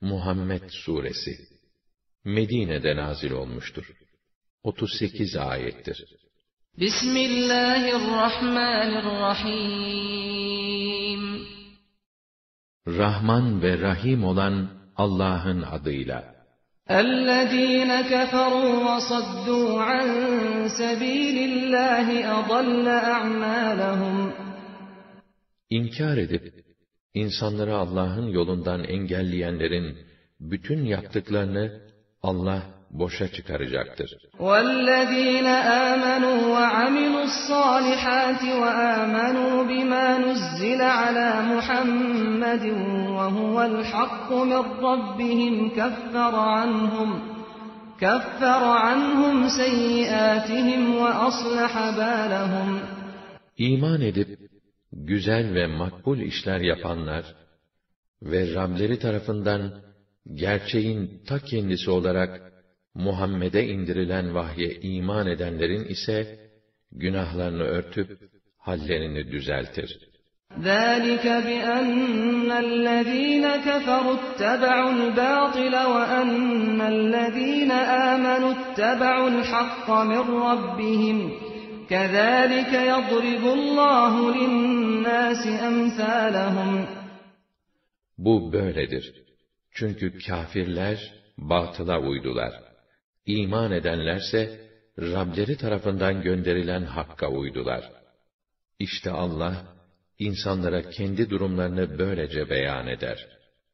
Muhammed Suresi Medine'de nazil olmuştur. 38 ayettir. Bismillahirrahmanirrahim Rahman ve Rahim olan Allah'ın adıyla. الذين كفروا وصدوا عن سبيل الله أضل أعمالهم İnkar edip insanları Allah'ın yolundan engelleyenlerin bütün yaptıklarını Allah boşa çıkaracaktır. وَالَّذ۪ينَ آمَنُوا وَعَمِلُوا الصَّالِحَاتِ وَآمَنُوا بِمَا نُزِّلَ عَلَى مُحَمَّدٍ وَهُوَ الْحَقُّ مِنْ رَبِّهِمْ كَفَّرَ عَنْهُمْ كَفَّرَ عَنْهُمْ سَيِّئَاتِهِمْ وَأَصْلَحَ بَالَهُمْ İman edip güzel ve makbul işler yapanlar ve Rableri tarafından gerçeğin ta kendisi olarak Muhammed'e indirilen vahye iman edenlerin ise günahlarını örtüp hallerini düzeltir. ذَٰلِكَ بِأَنَّ الَّذ۪ينَ كَفَرُوا اتَّبَعُوا الْبَاطِلَ وَأَنَّ الَّذ۪ينَ آمَنُوا اتَّبَعُوا الْحَقَّ مِنْ رَبِّهِمْ كَذَٰلِكَ يَضْرِبُ اللّٰهُ لِلنَّاسِ أَمْثَالَهُمْ Bu böyledir. Çünkü kâfirler batıla uydular. İman edenlerse Rableri tarafından gönderilen hakka uydular. İşte Allah insanlara kendi durumlarını böylece beyan eder.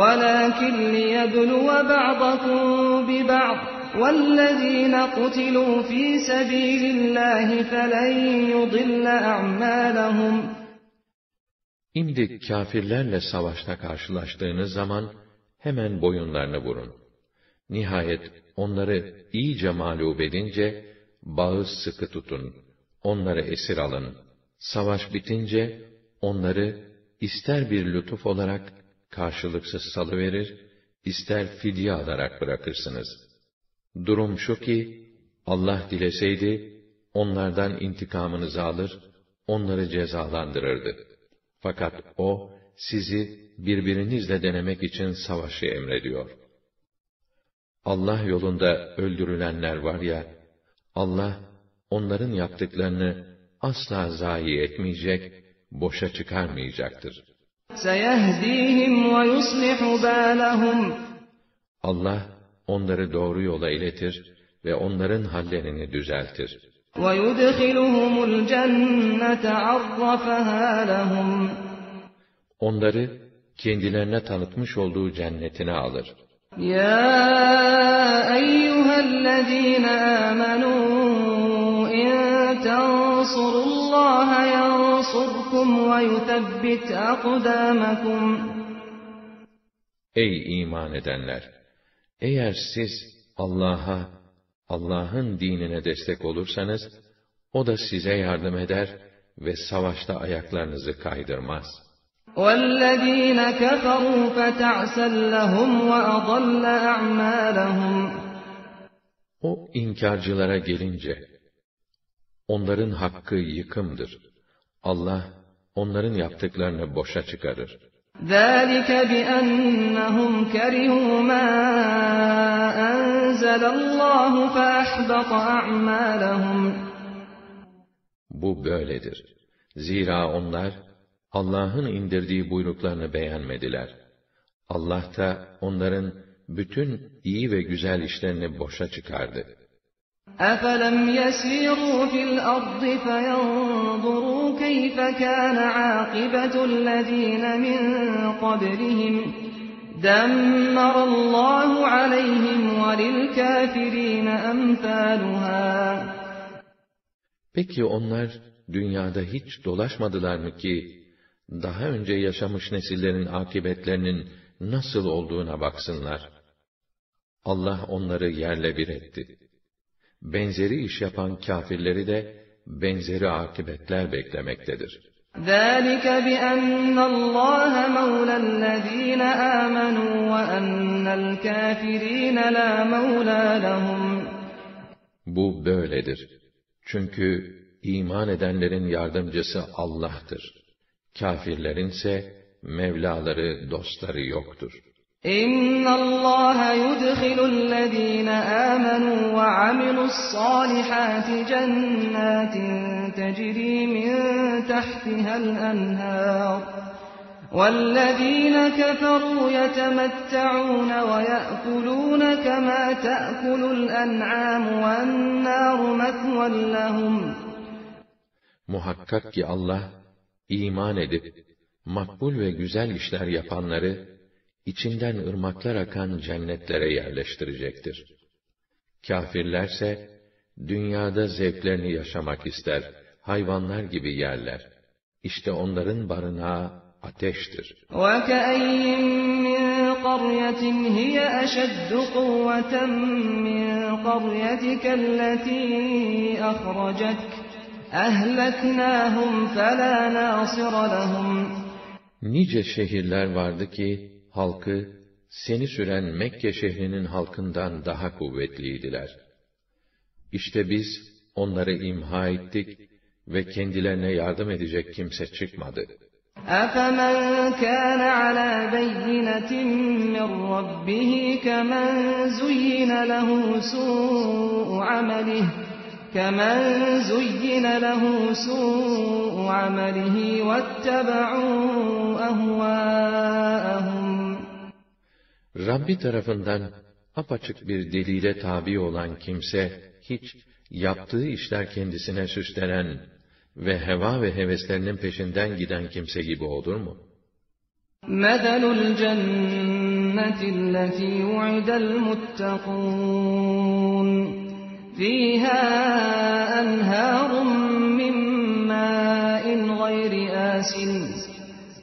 وَلَٰكِنْ لِيَبْلُوَ بَعْضَكُم بِبَعْضٍ وَالَّذ۪ينَ قُتِلُوا ف۪ي سَب۪يلِ اللّٰهِ فَلَنْ يُضِلَّ أَعْمَالَهُمْ İmdi kâfirlerle savaşta karşılaştığınız zaman hemen boyunlarını vurun. Nihayet onları iyice mağlup edince bağı sıkı tutun. Onları esir alın. Savaş bitince onları ister bir lütuf olarak karşılıksız salıverir, ister fidye alarak bırakırsınız. Durum şu ki, Allah dileseydi, onlardan intikamınızı alır, onları cezalandırırdı. Fakat O, sizi birbirinizle denemek için savaşı emrediyor. Allah yolunda öldürülenler var ya, Allah, onların yaptıklarını asla zayi etmeyecek, boşa çıkarmayacaktır. Allah onları doğru yola iletir ve onların hallerini düzeltir. Onları kendilerine tanıtmış olduğu cennetine alır. Ya eyyühellezîne âmenû in tensurullâhe yansurukum يَنصُرْكُمْ وَيُثَبِّتْ أَقْدَامَكُمْ Ey iman edenler! Eğer siz Allah'a, Allah'ın dinine destek olursanız, O da size yardım eder ve savaşta ayaklarınızı kaydırmaz. وَالَّذ۪ينَ كَفَرُوا فَتَعْسًا لَهُمْ وَأَضَلَّ أَعْمَالَهُمْ O inkarcılara gelince, onların hakkı yıkımdır. Allah, onların yaptıklarını boşa çıkarır. ذَٰلِكَ بِأَنَّهُمْ كَرِهُوا مَا أَنزَلَ اللّٰهُ فَأَحْبَطَ أَعْمَالَهُمْ Bu böyledir. Zira onlar, Allah'ın indirdiği buyruklarını beğenmediler. Allah da onların bütün iyi ve güzel işlerini boşa çıkardı. أَفَلَمْ يَسِيرُوا فِي الْأَرْضِ فَيَنْظُرُوا كَيْفَ كَانَ عَاقِبَةُ الَّذ۪ينَ مِنْ قَبْلِهِمْ دَمَّرَ اللّٰهُ عَلَيْهِمْ وَلِلْكَافِر۪ينَ أَمْثَالُهَا Peki onlar dünyada hiç dolaşmadılar mı ki daha önce yaşamış nesillerin akıbetlerinin nasıl olduğuna baksınlar. Allah onları yerle bir etti. Benzeri iş yapan kâfirleri de benzeri akıbetler beklemektedir. ذَٰلِكَ بِأَنَّ اللّٰهَ مَوْلَى الَّذ۪ينَ آمَنُوا وَأَنَّ الْكَافِر۪ينَ لَا مَوْلَى لَهُمْ Bu böyledir. Çünkü iman edenlerin yardımcısı Allah'tır. Kafirlerin ise Mevlaları, dostları yoktur. إن الله يدخل الذين آمنوا وعملوا الصالحات جنات تجري من تحتها الأنهار والذين كفروا يتمتعون ويأكلون كما تأكل الأنعام والنار مثوى لهم محقق الله إيمان edip, makbul ve güzel işler yapanları içinden ırmaklar akan cennetlere yerleştirecektir. Kafirlerse, dünyada zevklerini yaşamak ister, hayvanlar gibi yerler. İşte onların barınağı ateştir. وَكَأَيِّن مِّن قَرْيَةٍ هِيَ أَشَدُّ قُوَّةً مِّن قَرْيَتِكَ الَّتِي أَخْرَجَتْكَ أَهْلَكْنَاهُمْ فَلَا نَاصِرَ لَهُمْ Nice şehirler vardı ki, halkı, seni süren Mekke şehrinin halkından daha kuvvetliydiler. İşte biz, onları imha ettik ve kendilerine yardım edecek kimse çıkmadı. أَفَمَنْ كَانَ عَلَى بَيِّنَةٍ مِّن رَّبِّهِ كَمَنْ زُيِّنَ لَهُ سُوءُ عَمَلِهِ كَمَنْ زُيِّنَ لَهُ سُوءُ عَمَلِهِ وَاتَّبَعُوا أَهْوَاءَهُمْ Rabbi tarafından apaçık bir delile tabi olan kimse, hiç yaptığı işler kendisine süslenen ve heva ve heveslerinin peşinden giden kimse gibi olur mu? مَثَلُ الْجَنَّةِ الَّتِي وُعِدَ الْمُتَّقُونَ فِيهَا أَنْهَارٌ مِّن مَّاءٍ غَيْرِ آسٍ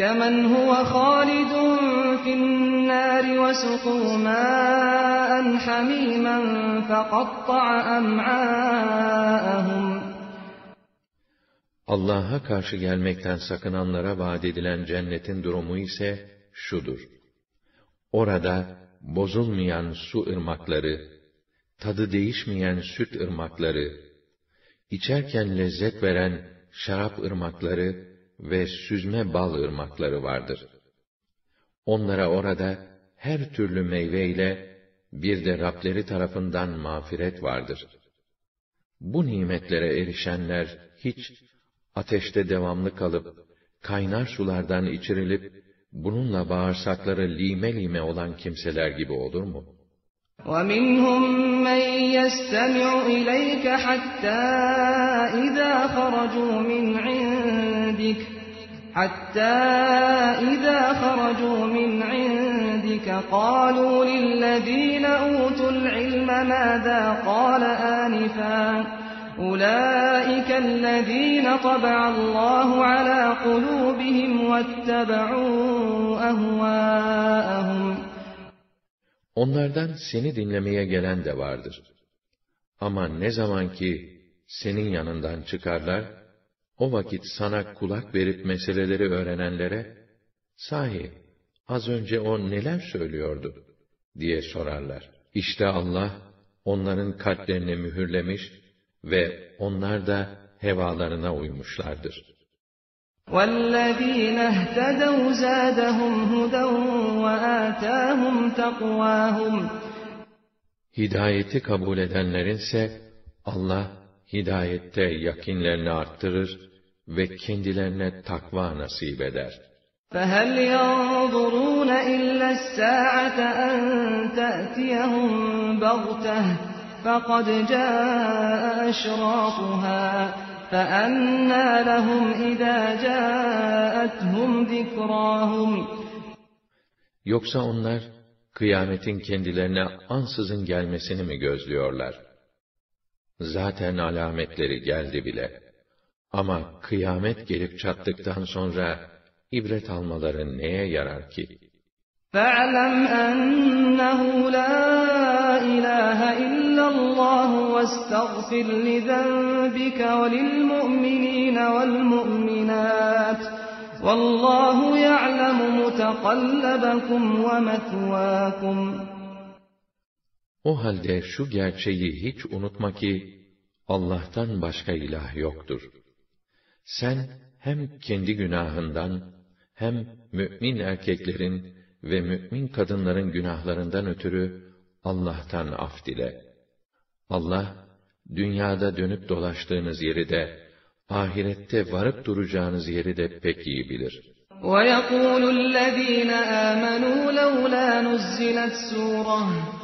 كَمَنْ هُوَ خَالِدٌ فِي النَّارِ وَسُقُوا مَاءً حَمِيمًا فَقَطَّعَ أَمْعَاءَهُمْ Allah'a karşı gelmekten sakınanlara vaat edilen cennetin durumu ise şudur. Orada bozulmayan su ırmakları, tadı değişmeyen süt ırmakları, içerken lezzet veren şarap ırmakları ve süzme bal ırmakları vardır. Onlara orada her türlü meyve ile bir de Rableri tarafından mağfiret vardır. Bu nimetlere erişenler hiç ateşte devamlı kalıp kaynar sulardan içirilip bununla bağırsakları lime lime olan kimseler gibi olur mu? وَمِنْهُمْ مَنْ يَسْتَمِعُ إِلَيْكَ حَتَّى إِذَا خَرَجُوا مِنْ عِنْدِكَ حَتَّى إِذَا خَرَجُوا مِنْ عِنْدِكَ قَالُوا لِلَّذِينَ أُوتُوا الْعِلْمَ مَاذَا قَالَ آنِفًا أُولَئِكَ الَّذِينَ طَبَعَ اللَّهُ عَلَى قُلُوبِهِمْ وَاتَّبَعُوا أَهْوَاءَهُمْ Onlardan seni dinlemeye gelen de vardır. Ama ne zaman ki senin yanından çıkarlar, o vakit sana kulak verip meseleleri öğrenenlere, sahi az önce o neler söylüyordu diye sorarlar. İşte Allah onların kalplerini mühürlemiş ve onlar da hevalarına uymuşlardır. وَالَّذ۪ينَ اهْتَدَوْا زَادَهُمْ هُدًى وَآتَاهُمْ تَقْوَاهُمْ Hidayeti kabul edenlerinse Allah hidayette yakinlerini arttırır ve kendilerine takva nasip eder. فَهَلْ يَنظُرُونَ إِلَّا السَّاعَةَ أَن تَأْتِيَهُم بَغْتَةً فَقَدْ جَاءَ أَشْرَاطُهَا فأنى لهم إذا جاءتهم ذكراهم Yoksa onlar, kıyametin kendilerine ansızın gelmesini mi gözlüyorlar? Zaten alametleri geldi bile. Ama kıyamet gelip çattıktan sonra, ibret almaları neye yarar ki? فَاعْلَمْ أَنَّهُ لَا إِلَٰهَ إِلَّا اللّٰهُ وَاسْتَغْفِرْ لِذَنْبِكَ وَلِلْمُؤْمِنِينَ وَالْمُؤْمِنَاتِ وَاللّٰهُ يَعْلَمُ مُتَقَلَّبَكُمْ وَمَثْوَاكُمْ O halde şu gerçeği hiç unutma ki, Allah'tan başka ilah yoktur. Sen hem kendi günahından, hem mümin erkeklerin ve mümin kadınların günahlarından ötürü Allah'tan af dile. Allah, dünyada dönüp dolaştığınız yeri de, ahirette varıp duracağınız yeri de pek iyi bilir. وَيَقُولُ الَّذ۪ينَ آمَنُوا لَوْلَا نُزِّلَتْ سُورَةٌ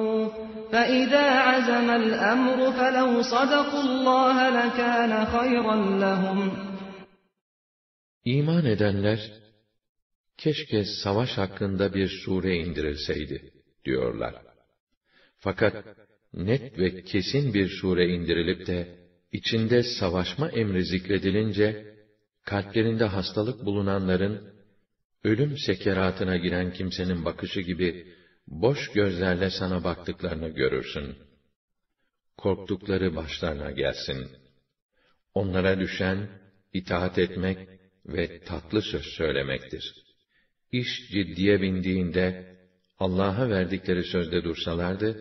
فَإِذَا عَزَمَ الْأَمْرُ فَلَوْ صَدَقُوا اللّٰهَ لَكَانَ خَيْرًا لَهُمْ İman edenler, keşke savaş hakkında bir sure indirilseydi, diyorlar. Fakat, net ve kesin bir sure indirilip de, içinde savaşma emri zikredilince, kalplerinde hastalık bulunanların, ölüm sekeratına giren kimsenin bakışı gibi, boş gözlerle sana baktıklarını görürsün. Korktukları başlarına gelsin. Onlara düşen, itaat etmek ve tatlı söz söylemektir. İş ciddiye bindiğinde, Allah'a verdikleri sözde dursalardı,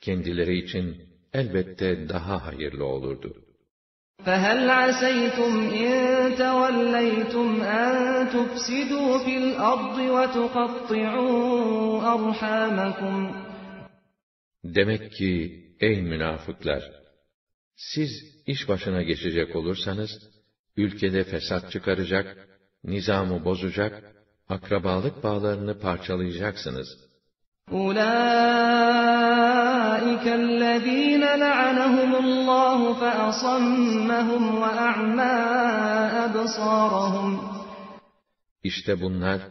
kendileri için elbette daha hayırlı olurdu. فَهَلْ عَسَيْتُمْ إِن تَوَلَّيْتُمْ أَن تُفْسِدُوا فِي الْأَرْضِ وَتُقَطِّعُوا أَرْحَامَكُمْ Demek ki, ey münafıklar! Siz iş başına geçecek olursanız, ülkede fesat çıkaracak, nizamı bozacak, akrabalık bağlarını parçalayacaksınız. أُولَٰئِكَ الَّذ۪ينَ لَعَنَهُمُ اللّٰهُ فَأَصَمَّهُمْ وَأَعْمَى أَبْصَارَهُمْ İşte bunlar,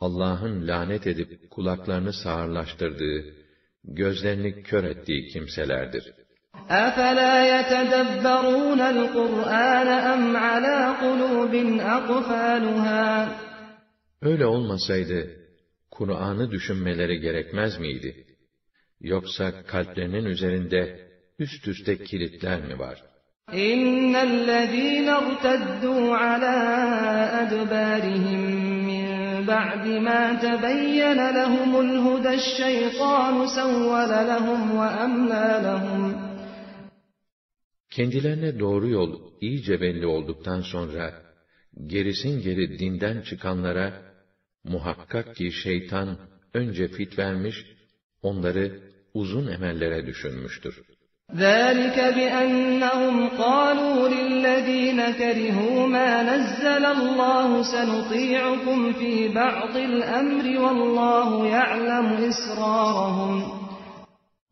Allah'ın lanet edip kulaklarını sağırlaştırdığı, gözlerini kör ettiği kimselerdir. أَفَلَا يَتَدَبَّرُونَ الْقُرْآنَ أَمْ عَلَى قُلُوبٍ أَقْفَالُهَا Öyle olmasaydı, Kur'an'ı düşünmeleri gerekmez miydi? Yoksa kalplerinin üzerinde üst üste kilitler mi var? إِنَّ الَّذ۪ينَ ارْتَدُّوا عَلَى أَدْبَارِهِمْ مِنْ بَعْدِ مَا تَبَيَّنَ لَهُمُ الْهُدَى الشَّيْطَانُ سَوَّلَ لَهُمْ وَأَمْلَى لَهُمْ Kendilerine doğru yol iyice belli olduktan sonra, gerisin geri dinden çıkanlara, muhakkak ki şeytan önce fit vermiş, onları uzun emellere düşünmüştür. ذَٰلِكَ بِأَنَّهُمْ قَالُوا لِلَّذ۪ينَ كَرِهُوا مَا نَزَّلَ اللّٰهُ سَنُطِيعُكُمْ ف۪ي بَعْضِ الْأَمْرِ وَاللّٰهُ يَعْلَمُ إِسْرَارَهُمْ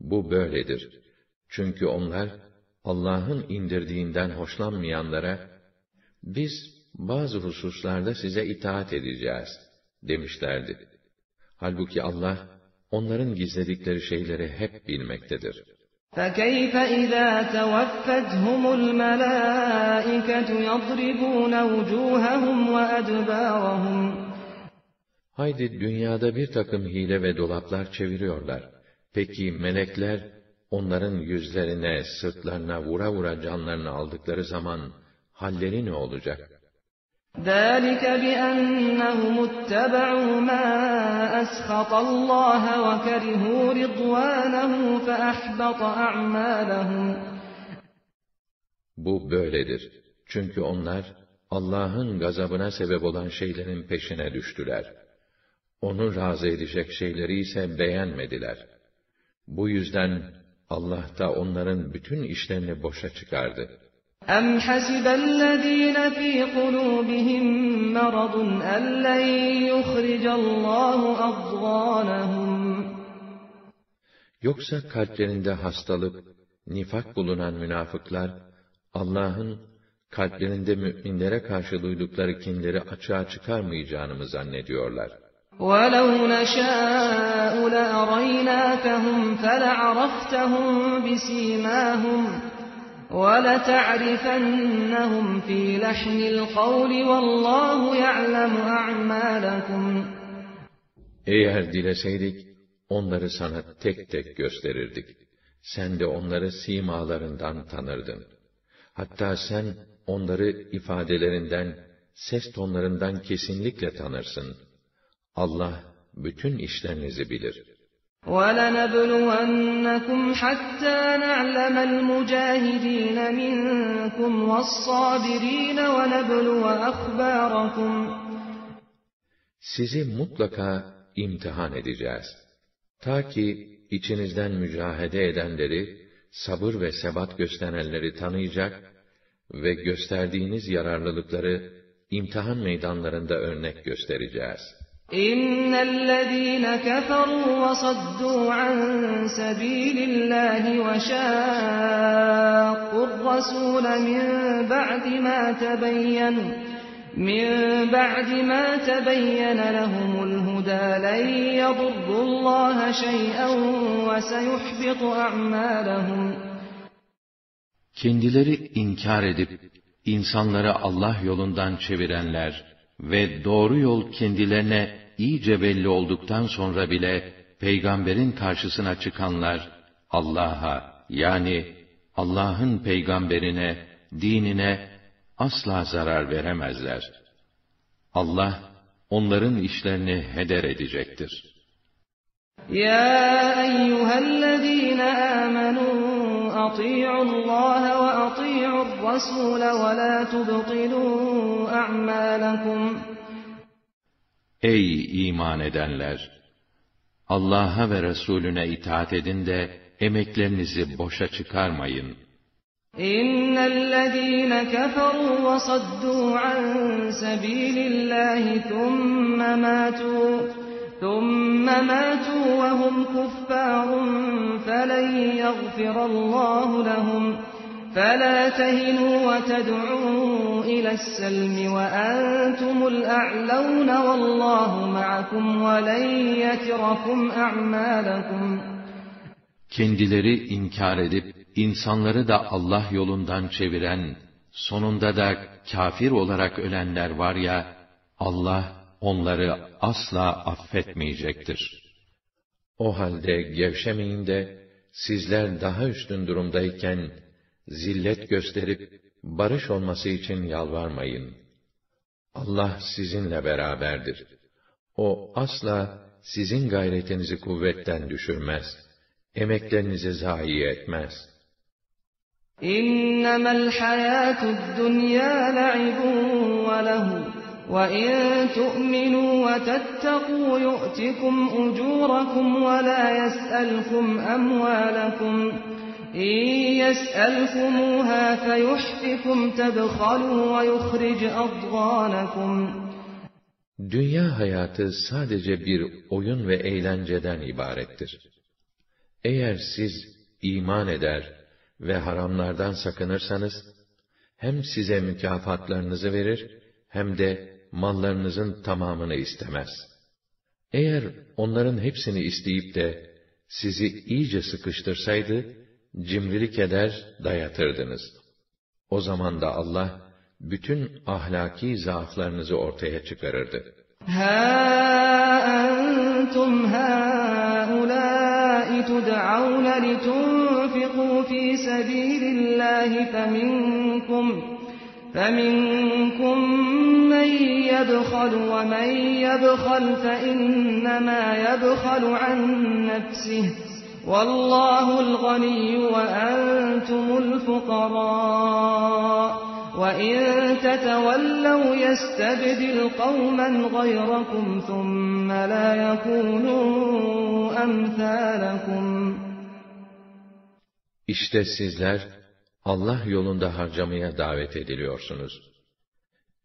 Bu böyledir. Çünkü onlar, Allah'ın indirdiğinden hoşlanmayanlara, biz bazı hususlarda size itaat edeceğiz, demişlerdi. Halbuki Allah, onların gizledikleri şeyleri hep bilmektedir. فَكَيْفَ إِذَا تَوَفَّتْهُمُ الْمَلَائِكَةُ يَضْرِبُونَ وُجُوهَهُمْ وَأَدْبَارَهُمْ Haydi dünyada bir takım hile ve dolaplar çeviriyorlar. Peki melekler, onların yüzlerine, sırtlarına vura vura canlarını aldıkları zaman, halleri ne olacak? ذَٰلِكَ بِأَنَّهُمُ اتَّبَعُوا مَا أَسْخَطَ اللّٰهَ وَكَرِهُوا رِضْوَانَهُ فَأَحْبَطَ أَعْمَالَهُمْ Bu böyledir. Çünkü onlar, Allah'ın gazabına sebep olan şeylerin peşine düştüler. Onu razı edecek şeyleri ise beğenmediler. Bu yüzden Allah da onların bütün işlerini boşa çıkardı. أَمْ حَسِبَ الَّذ۪ينَ ف۪ي قُلُوبِهِمْ مَرَضٌ أَنْ لَنْ يُخْرِجَ اللّٰهُ أَضْغَانَهُمْ Yoksa kalplerinde hastalık, nifak bulunan münafıklar, Allah'ın kalplerinde müminlere karşı duydukları kinleri açığa çıkarmayacağını mı zannediyorlar? وَلَوْ نَشَاءُ لَأَرَيْنَاكَهُمْ فَلَعَرَفْتَهُمْ بِسِيمَاهُمْ وَلَتَعْرِفَنَّهُمْ فِي لَحْنِ الْقَوْلِ وَاللّٰهُ يَعْلَمُ أَعْمَالَكُمْ Eğer dileseydik, onları sana tek tek gösterirdik. Sen de onları simalarından tanırdın. Hatta sen onları ifadelerinden, ses tonlarından kesinlikle tanırsın. Allah bütün işlerinizi bilir. وَلَنَبْلُوَنَّكُمْ حَتَّى نَعْلَمَ الْمُجَاهِدِينَ مِنكُمْ وَالصَّابِرِينَ وَنَبْلُوَ أَخْبَارَكُمْ Sizi mutlaka imtihan edeceğiz. Ta ki içinizden mücahede edenleri, sabır ve sebat gösterenleri tanıyacak ve gösterdiğiniz yararlılıkları imtihan meydanlarında örnek göstereceğiz. اِنَّ الَّذ۪ينَ كَفَرُوا وَصَدُّوا عَنْ سَب۪يلِ اللّٰهِ وَشَاقُّوا الرَّسُولَ مِنْ بَعْدِ مَا تَبَيَّنَ مِنْ بَعْدِ مَا تَبَيَّنَ لَهُمُ الْهُدَى لَنْ يَضُرُّوا اللّٰهَ شَيْئًا وَسَيُحْبِطُ أَعْمَالَهُمْ Kendileri inkar edip, insanları Allah yolundan çevirenler ve doğru yol kendilerine iyice belli olduktan sonra bile, peygamberin karşısına çıkanlar, Allah'a yani Allah'ın peygamberine, dinine asla zarar veremezler. Allah, onların işlerini heder edecektir. يا أيها الذين آمنوا أطيعوا الله وأطيعوا الرسول ولا تبطلوا أعمالكم Ey iman edenler! Allah'a ve Resulüne itaat edin de emeklerinizi boşa çıkarmayın. إن الذين كفروا وصدوا عن سبيل الله ثم ماتوا ثم ماتوا وهم كفار فلن يغفر الله لهم فلا تهنوا وتدعوا إلى السلم وأنتم الأعلون والله معكم ولن يتركم أعمالكم Kendileri inkar edip, insanları da Allah yolundan çeviren, sonunda da kafir olarak ölenler var ya, Allah onları asla affetmeyecektir. O halde gevşemeyin de, sizler daha üstün durumdayken, zillet gösterip, barış olması için yalvarmayın. Allah sizinle beraberdir. O asla sizin gayretinizi kuvvetten düşürmez. Emeklerinizi zayi etmez. إنما الحياة الدنيا لعب وله وإن تؤمنوا وتتقوا يؤتكم أجوركم ولا يسألكم أموالكم إن يسألكموها فيحفكم تبخلوا ويخرج أضغانكم Dünya hayatı sadece bir oyun ve eğlenceden ibarettir. Eğer siz iman eder ve haramlardan sakınırsanız, hem size mükafatlarınızı verir, hem de mallarınızın tamamını istemez. Eğer onların hepsini isteyip de sizi iyice sıkıştırsaydı, cimrilik eder, dayatırdınız. O zaman da Allah, bütün ahlaki zaaflarınızı ortaya çıkarırdı. ها أنتم هؤلاء تدعون لتنفقوا في سبيل الله فمنكم فمنكم من يبخل ومن يبخل فإنما يبخل عن نفسه والله الغني وأنتم الفقراء وَاِنْ تَتَوَلَّوْا يَسْتَبْدِلْ قَوْمًا غَيْرَكُمْ ثُمَّ لَا يَكُونُوا أَمْثَالَكُمْ İşte sizler Allah yolunda harcamaya davet ediliyorsunuz.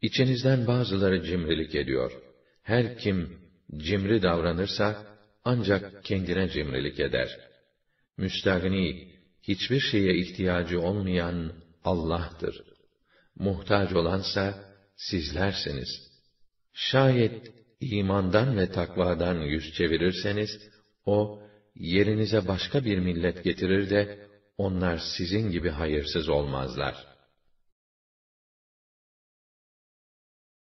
İçinizden bazıları cimrilik ediyor. Her kim cimri davranırsa ancak kendine cimrilik eder. Müstahni, hiçbir şeye ihtiyacı olmayan Allah'tır. Muhtaç olansa sizlersiniz. Şayet imandan ve takvadan yüz çevirirseniz, o, yerinize başka bir millet getirir de, onlar sizin gibi hayırsız olmazlar.